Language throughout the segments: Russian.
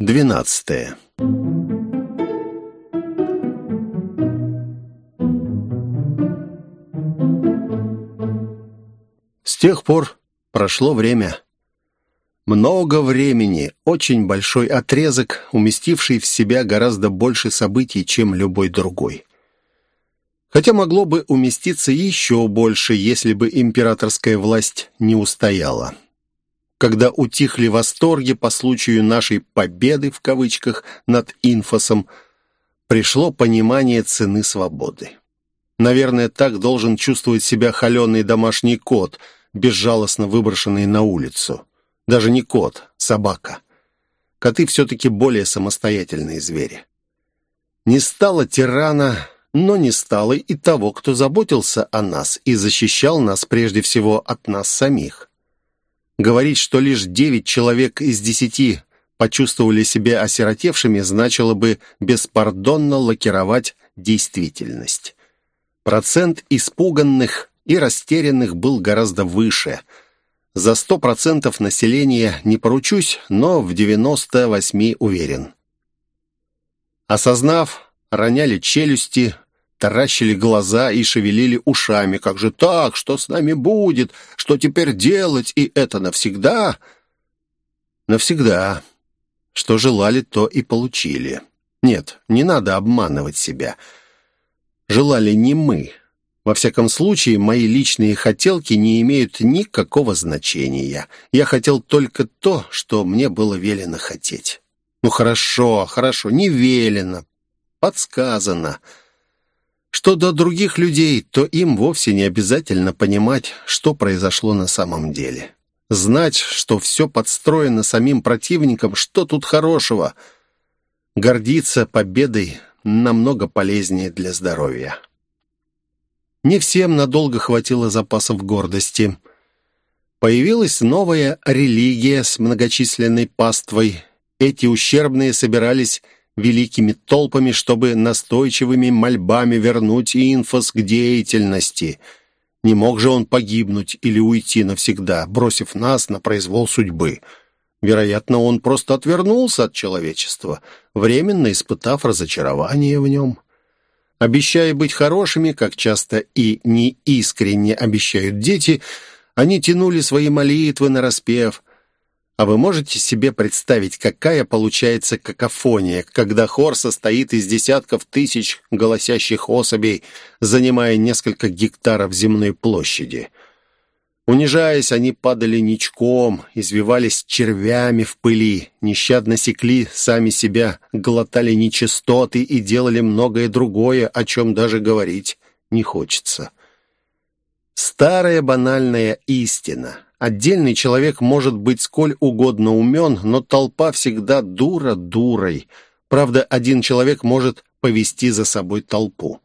Двенадцатое. С тех пор прошло время. Много времени, очень большой отрезок, уместивший в себя гораздо больше событий, чем любой другой. Хотя могло бы уместиться еще больше, если бы императорская власть не устояла когда утихли восторги по случаю нашей «победы» в кавычках над инфосом, пришло понимание цены свободы. Наверное, так должен чувствовать себя холеный домашний кот, безжалостно выброшенный на улицу. Даже не кот, собака. Коты все-таки более самостоятельные звери. Не стало тирана, но не стало и того, кто заботился о нас и защищал нас прежде всего от нас самих. Говорить, что лишь девять человек из десяти почувствовали себя осиротевшими, значило бы беспардонно лакировать действительность. Процент испуганных и растерянных был гораздо выше. За сто процентов населения не поручусь, но в девяносто восьми уверен. Осознав, роняли челюсти, таращили глаза и шевелили ушами. «Как же так? Что с нами будет? Что теперь делать? И это навсегда?» «Навсегда. Что желали, то и получили. Нет, не надо обманывать себя. Желали не мы. Во всяком случае, мои личные хотелки не имеют никакого значения. Я хотел только то, что мне было велено хотеть». «Ну хорошо, хорошо, не велено, подсказано». Что до других людей, то им вовсе не обязательно понимать, что произошло на самом деле. Знать, что все подстроено самим противником, что тут хорошего. Гордиться победой намного полезнее для здоровья. Не всем надолго хватило запасов гордости. Появилась новая религия с многочисленной паствой. Эти ущербные собирались великими толпами, чтобы настойчивыми мольбами вернуть инфос к деятельности. Не мог же он погибнуть или уйти навсегда, бросив нас на произвол судьбы. Вероятно, он просто отвернулся от человечества, временно испытав разочарование в нем. Обещая быть хорошими, как часто и неискренне обещают дети, они тянули свои молитвы на распев – а вы можете себе представить, какая получается какофония, когда хор состоит из десятков тысяч голосящих особей, занимая несколько гектаров земной площади? Унижаясь, они падали ничком, извивались червями в пыли, нещадно секли сами себя, глотали нечистоты и делали многое другое, о чем даже говорить не хочется. Старая банальная истина — Отдельный человек может быть сколь угодно умен, но толпа всегда дура дурой. Правда, один человек может повести за собой толпу.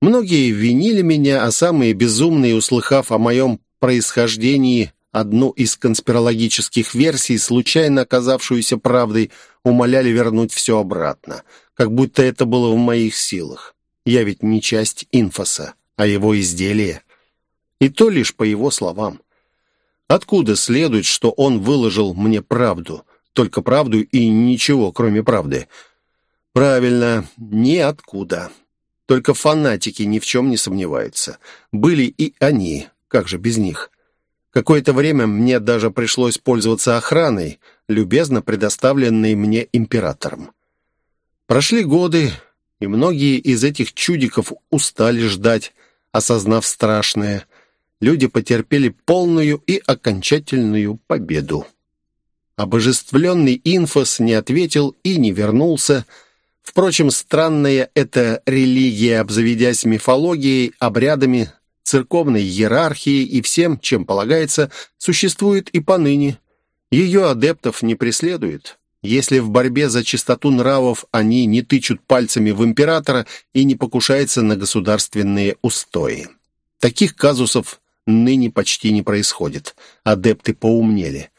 Многие винили меня, а самые безумные, услыхав о моем происхождении, одну из конспирологических версий, случайно оказавшуюся правдой, умоляли вернуть все обратно, как будто это было в моих силах. Я ведь не часть инфоса, а его изделие. И то лишь по его словам. Откуда следует, что он выложил мне правду? Только правду и ничего, кроме правды. Правильно, ниоткуда. Только фанатики ни в чем не сомневаются. Были и они, как же без них? Какое-то время мне даже пришлось пользоваться охраной, любезно предоставленной мне императором. Прошли годы, и многие из этих чудиков устали ждать, осознав страшное люди потерпели полную и окончательную победу. Обожествленный инфос не ответил и не вернулся. Впрочем, странная эта религия, обзаведясь мифологией, обрядами, церковной иерархией и всем, чем полагается, существует и поныне. Ее адептов не преследует. Если в борьбе за чистоту нравов они не тычут пальцами в императора и не покушаются на государственные устои. Таких казусов ныне почти не происходит. Адепты поумнели.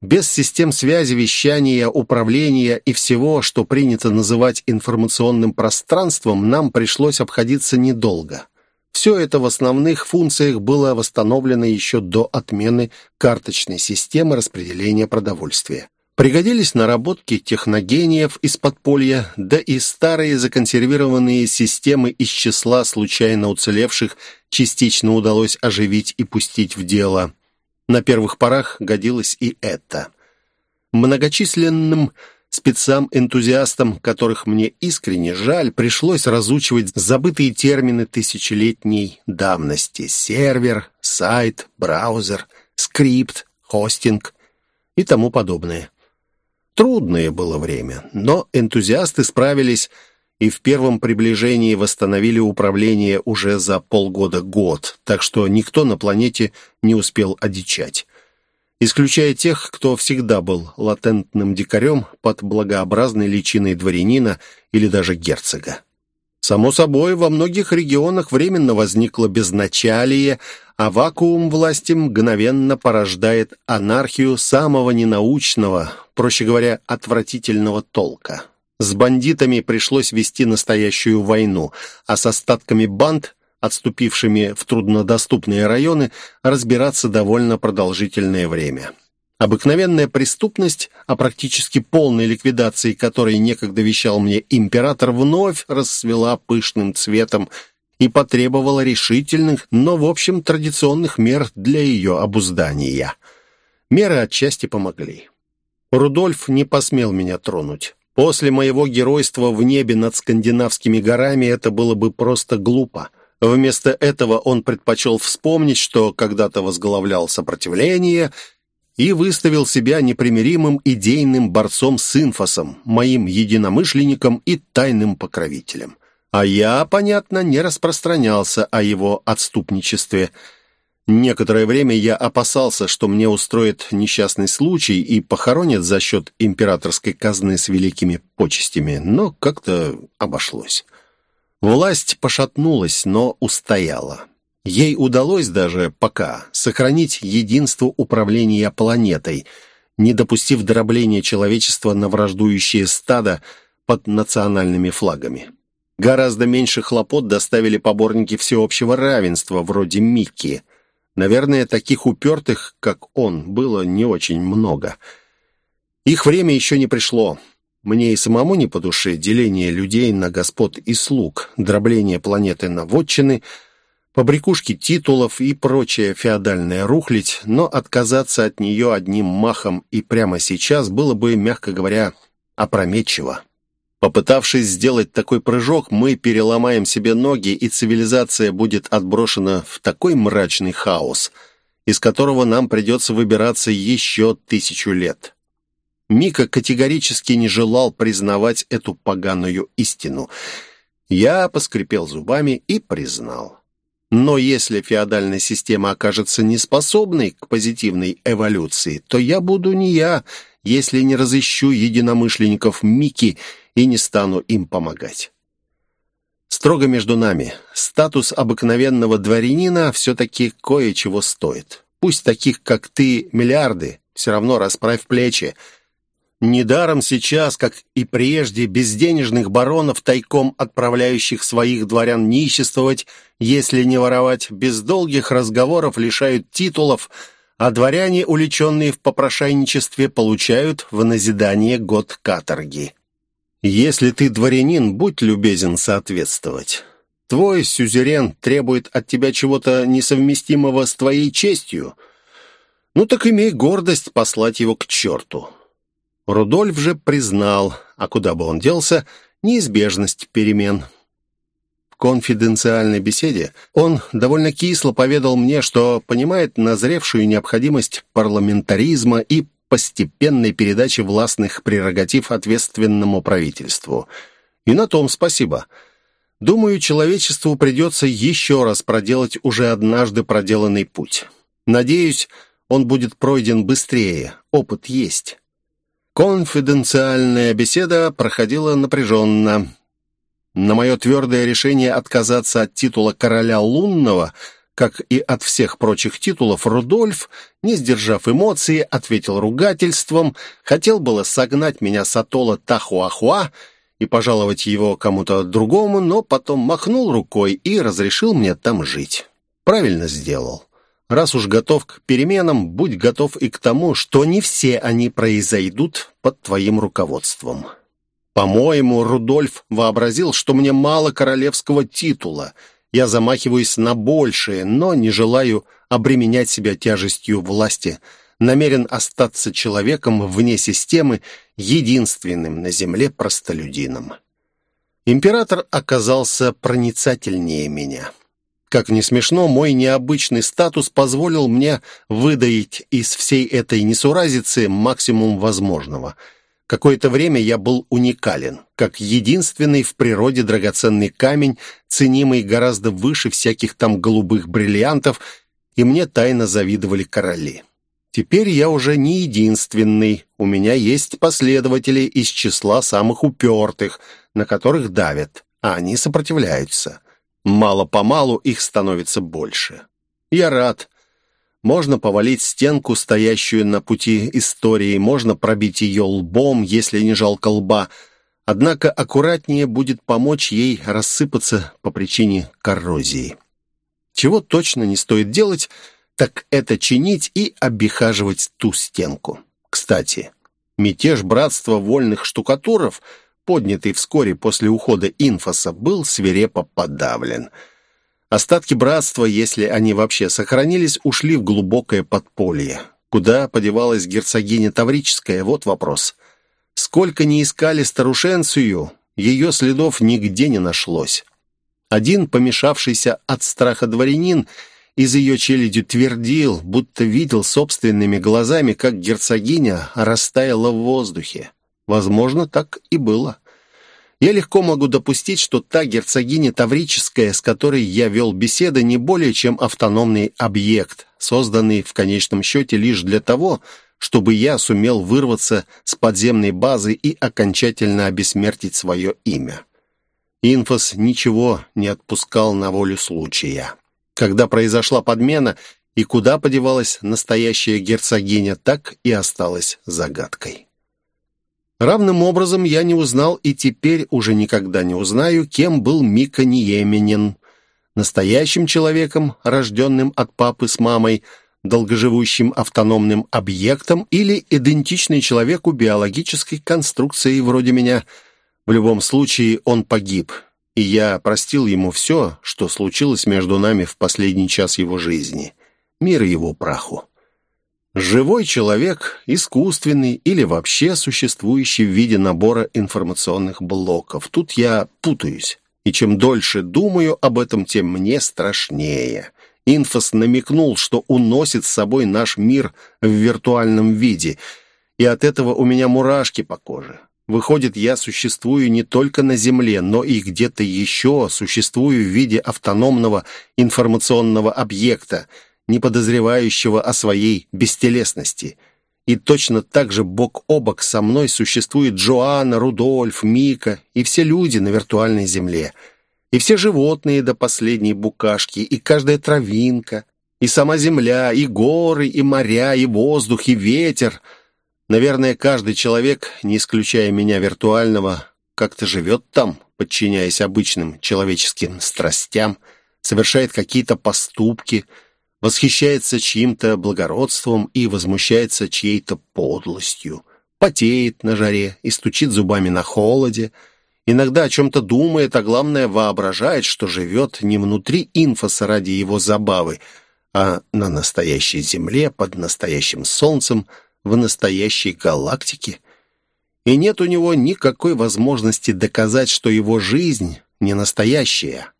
Без систем связи, вещания, управления и всего, что принято называть информационным пространством, нам пришлось обходиться недолго. Все это в основных функциях было восстановлено еще до отмены карточной системы распределения продовольствия. Пригодились наработки техногениев из подполья, да и старые законсервированные системы из числа случайно уцелевших частично удалось оживить и пустить в дело. На первых порах годилось и это. Многочисленным спецам-энтузиастам, которых мне искренне жаль, пришлось разучивать забытые термины тысячелетней давности. Сервер, сайт, браузер, скрипт, хостинг и тому подобное. Трудное было время, но энтузиасты справились и в первом приближении восстановили управление уже за полгода-год, так что никто на планете не успел одичать. Исключая тех, кто всегда был латентным дикарем под благообразной личиной дворянина или даже герцога. Само собой, во многих регионах временно возникло безначалие, а вакуум власти мгновенно порождает анархию самого ненаучного, проще говоря, отвратительного толка. С бандитами пришлось вести настоящую войну, а с остатками банд, отступившими в труднодоступные районы, разбираться довольно продолжительное время. Обыкновенная преступность, о практически полной ликвидации которой некогда вещал мне император, вновь расцвела пышным цветом и потребовала решительных, но, в общем, традиционных мер для ее обуздания. Меры отчасти помогли. Рудольф не посмел меня тронуть. После моего геройства в небе над скандинавскими горами это было бы просто глупо. Вместо этого он предпочел вспомнить, что когда-то возглавлял сопротивление — и выставил себя непримиримым идейным борцом с инфосом, моим единомышленником и тайным покровителем. А я, понятно, не распространялся о его отступничестве. Некоторое время я опасался, что мне устроят несчастный случай и похоронят за счет императорской казны с великими почестями, но как-то обошлось. Власть пошатнулась, но устояла. Ей удалось даже пока сохранить единство управления планетой, не допустив дробления человечества на враждующие стада под национальными флагами. Гораздо меньше хлопот доставили поборники всеобщего равенства, вроде Микки. Наверное, таких упертых, как он, было не очень много. Их время еще не пришло. Мне и самому не по душе деление людей на господ и слуг, дробление планеты на вотчины — побрякушки титулов и прочая феодальная рухлядь, но отказаться от нее одним махом и прямо сейчас было бы, мягко говоря, опрометчиво. Попытавшись сделать такой прыжок, мы переломаем себе ноги, и цивилизация будет отброшена в такой мрачный хаос, из которого нам придется выбираться еще тысячу лет. Мика категорически не желал признавать эту поганую истину. Я поскрипел зубами и признал. Но если феодальная система окажется неспособной к позитивной эволюции, то я буду не я, если не разыщу единомышленников Мики и не стану им помогать. Строго между нами, статус обыкновенного дворянина все-таки кое-чего стоит. Пусть таких, как ты, миллиарды, все равно расправь плечи, Недаром сейчас, как и прежде, безденежных баронов, тайком отправляющих своих дворян ниществовать, если не воровать, без долгих разговоров лишают титулов, а дворяне, уличенные в попрошайничестве, получают в назидание год каторги. Если ты дворянин, будь любезен соответствовать. Твой сюзерен требует от тебя чего-то несовместимого с твоей честью. Ну так имей гордость послать его к черту. Рудольф же признал, а куда бы он делся, неизбежность перемен. В конфиденциальной беседе он довольно кисло поведал мне, что понимает назревшую необходимость парламентаризма и постепенной передачи властных прерогатив ответственному правительству. И на том спасибо. Думаю, человечеству придется еще раз проделать уже однажды проделанный путь. Надеюсь, он будет пройден быстрее, опыт есть. Конфиденциальная беседа проходила напряженно. На мое твердое решение отказаться от титула короля лунного, как и от всех прочих титулов, Рудольф, не сдержав эмоции, ответил ругательством, хотел было согнать меня с атолла Тахуахуа и пожаловать его кому-то другому, но потом махнул рукой и разрешил мне там жить. Правильно сделал. Раз уж готов к переменам, будь готов и к тому, что не все они произойдут под твоим руководством. По-моему, Рудольф вообразил, что мне мало королевского титула. Я замахиваюсь на большее, но не желаю обременять себя тяжестью власти. Намерен остаться человеком вне системы, единственным на земле простолюдином. Император оказался проницательнее меня. Как ни смешно, мой необычный статус позволил мне выдаить из всей этой несуразицы максимум возможного. Какое-то время я был уникален, как единственный в природе драгоценный камень, ценимый гораздо выше всяких там голубых бриллиантов, и мне тайно завидовали короли. Теперь я уже не единственный, у меня есть последователи из числа самых упертых, на которых давят, а они сопротивляются. Мало-помалу их становится больше. Я рад. Можно повалить стенку, стоящую на пути истории, можно пробить ее лбом, если не жалко лба. Однако аккуратнее будет помочь ей рассыпаться по причине коррозии. Чего точно не стоит делать, так это чинить и обихаживать ту стенку. Кстати, мятеж братства вольных штукатуров — поднятый вскоре после ухода инфоса, был свирепо подавлен. Остатки братства, если они вообще сохранились, ушли в глубокое подполье. Куда подевалась герцогиня Таврическая, вот вопрос. Сколько не искали старушенцию, ее следов нигде не нашлось. Один помешавшийся от страха дворянин из ее челядью твердил, будто видел собственными глазами, как герцогиня растаяла в воздухе. Возможно, так и было. Я легко могу допустить, что та герцогиня Таврическая, с которой я вел беседы, не более чем автономный объект, созданный в конечном счете лишь для того, чтобы я сумел вырваться с подземной базы и окончательно обесмертить свое имя. Инфос ничего не отпускал на волю случая. Когда произошла подмена и куда подевалась настоящая герцогиня, так и осталась загадкой. Равным образом я не узнал и теперь уже никогда не узнаю, кем был Мика Ниеменин. Настоящим человеком, рожденным от папы с мамой, долгоживущим автономным объектом или идентичный человеку биологической конструкции вроде меня. В любом случае он погиб, и я простил ему все, что случилось между нами в последний час его жизни. Мир его праху. Живой человек, искусственный или вообще существующий в виде набора информационных блоков. Тут я путаюсь. И чем дольше думаю об этом, тем мне страшнее. Инфос намекнул, что уносит с собой наш мир в виртуальном виде, и от этого у меня мурашки по коже. Выходит, я существую не только на Земле, но и где-то еще существую в виде автономного информационного объекта — не подозревающего о своей бестелесности. И точно так же бок о бок со мной существует Джоанна, Рудольф, Мика и все люди на виртуальной земле. И все животные до последней букашки, и каждая травинка, и сама земля, и горы, и моря, и воздух, и ветер. Наверное, каждый человек, не исключая меня виртуального, как-то живет там, подчиняясь обычным человеческим страстям, совершает какие-то поступки – восхищается чьим-то благородством и возмущается чьей-то подлостью, потеет на жаре и стучит зубами на холоде, иногда о чем-то думает, а главное воображает, что живет не внутри инфоса ради его забавы, а на настоящей Земле, под настоящим Солнцем, в настоящей галактике. И нет у него никакой возможности доказать, что его жизнь не настоящая.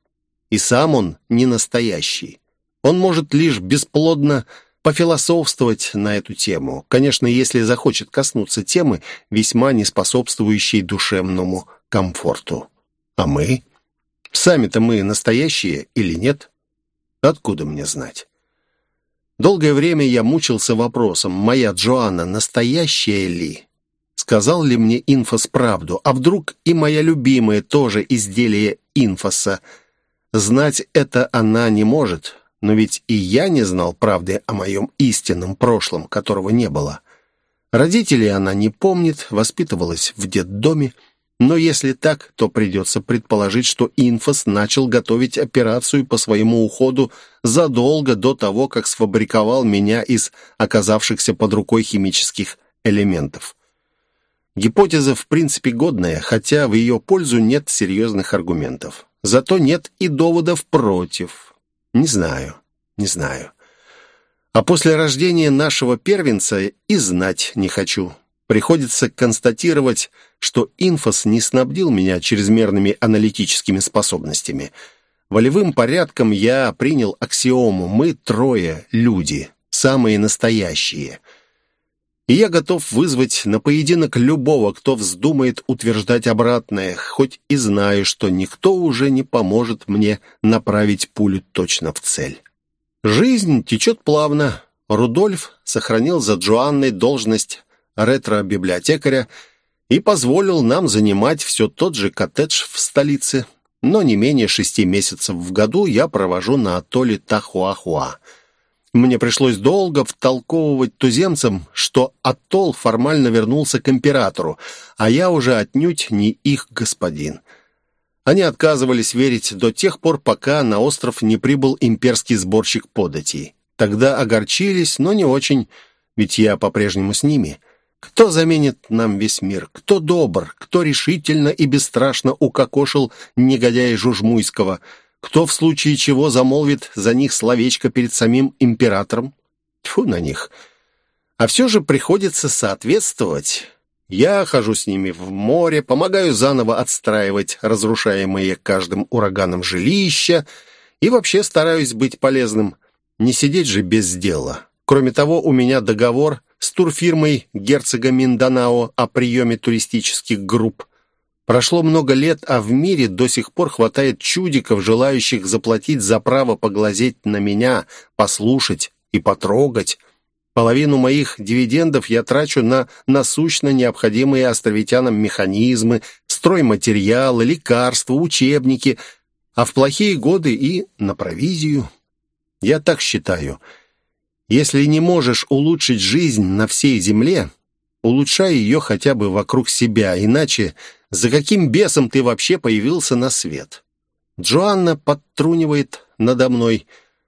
И сам он не настоящий. Он может лишь бесплодно пофилософствовать на эту тему, конечно, если захочет коснуться темы, весьма не способствующей душевному комфорту. А мы? Сами-то мы настоящие или нет? Откуда мне знать? Долгое время я мучился вопросом, моя Джоанна настоящая ли? Сказал ли мне инфос правду? А вдруг и моя любимая тоже изделие инфоса? Знать это она не может, но ведь и я не знал правды о моем истинном прошлом, которого не было. Родителей она не помнит, воспитывалась в детдоме, Но если так, то придется предположить, что Инфос начал готовить операцию по своему уходу задолго до того, как сфабриковал меня из оказавшихся под рукой химических элементов. Гипотеза в принципе годная, хотя в ее пользу нет серьезных аргументов. Зато нет и доводов против. Не знаю, не знаю. А после рождения нашего первенца и знать не хочу. Приходится констатировать, что инфос не снабдил меня чрезмерными аналитическими способностями. Волевым порядком я принял аксиому «мы трое люди, самые настоящие». И я готов вызвать на поединок любого, кто вздумает утверждать обратное, хоть и знаю, что никто уже не поможет мне направить пулю точно в цель. Жизнь течет плавно. Рудольф сохранил за Джоанной должность ретро-библиотекаря и позволил нам занимать все тот же коттедж в столице. Но не менее шести месяцев в году я провожу на атолле Тахуахуа. Мне пришлось долго втолковывать туземцам, что атолл формально вернулся к императору, а я уже отнюдь не их господин. Они отказывались верить до тех пор, пока на остров не прибыл имперский сборщик податей. Тогда огорчились, но не очень, ведь я по-прежнему с ними — кто заменит нам весь мир? Кто добр? Кто решительно и бесстрашно укокошил негодяя Жужмуйского? Кто в случае чего замолвит за них словечко перед самим императором? Тьфу на них. А все же приходится соответствовать. Я хожу с ними в море, помогаю заново отстраивать разрушаемые каждым ураганом жилища и вообще стараюсь быть полезным. Не сидеть же без дела. Кроме того, у меня договор с турфирмой герцога Минданао о приеме туристических групп. Прошло много лет, а в мире до сих пор хватает чудиков, желающих заплатить за право поглазеть на меня, послушать и потрогать. Половину моих дивидендов я трачу на насущно необходимые островитянам механизмы, стройматериалы, лекарства, учебники, а в плохие годы и на провизию. Я так считаю – если не можешь улучшить жизнь на всей земле, улучшай ее хотя бы вокруг себя, иначе за каким бесом ты вообще появился на свет? Джоанна подтрунивает надо мной,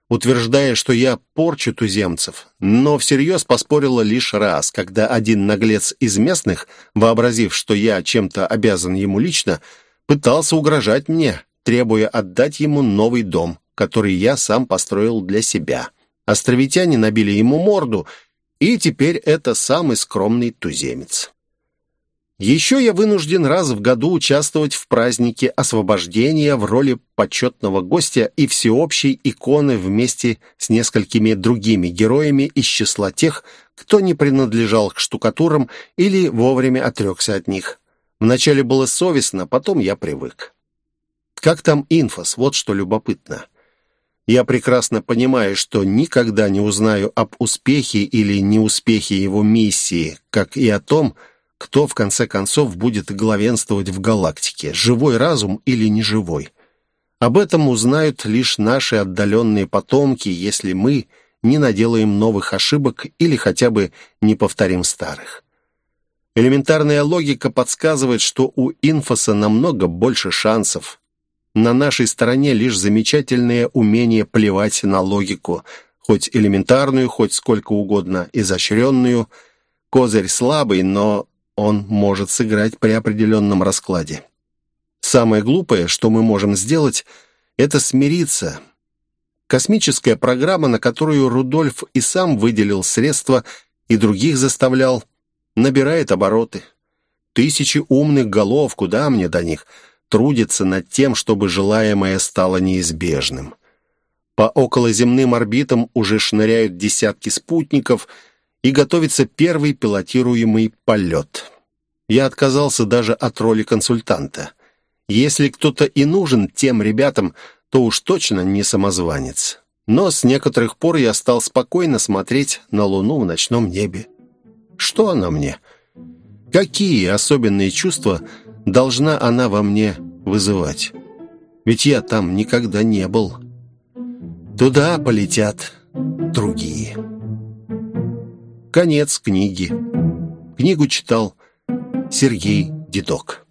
утверждая, что я порчу туземцев, но всерьез поспорила лишь раз, когда один наглец из местных, вообразив, что я чем-то обязан ему лично, пытался угрожать мне, требуя отдать ему новый дом, который я сам построил для себя. Островитяне набили ему морду, и теперь это самый скромный туземец. Еще я вынужден раз в году участвовать в празднике освобождения в роли почетного гостя и всеобщей иконы вместе с несколькими другими героями из числа тех, кто не принадлежал к штукатурам или вовремя отрекся от них. Вначале было совестно, потом я привык. Как там инфос, вот что любопытно. Я прекрасно понимаю, что никогда не узнаю об успехе или неуспехе его миссии, как и о том, кто в конце концов будет главенствовать в галактике, живой разум или неживой. Об этом узнают лишь наши отдаленные потомки, если мы не наделаем новых ошибок или хотя бы не повторим старых. Элементарная логика подсказывает, что у инфоса намного больше шансов, на нашей стороне лишь замечательное умение плевать на логику, хоть элементарную, хоть сколько угодно изощренную. Козырь слабый, но он может сыграть при определенном раскладе. Самое глупое, что мы можем сделать, это смириться. Космическая программа, на которую Рудольф и сам выделил средства и других заставлял, набирает обороты. Тысячи умных голов, куда мне до них – трудится над тем, чтобы желаемое стало неизбежным. По околоземным орбитам уже шныряют десятки спутников и готовится первый пилотируемый полет. Я отказался даже от роли консультанта. Если кто-то и нужен тем ребятам, то уж точно не самозванец. Но с некоторых пор я стал спокойно смотреть на Луну в ночном небе. Что она мне? Какие особенные чувства – должна она во мне вызывать? Ведь я там никогда не был. Туда полетят другие. Конец книги. Книгу читал Сергей Дедок.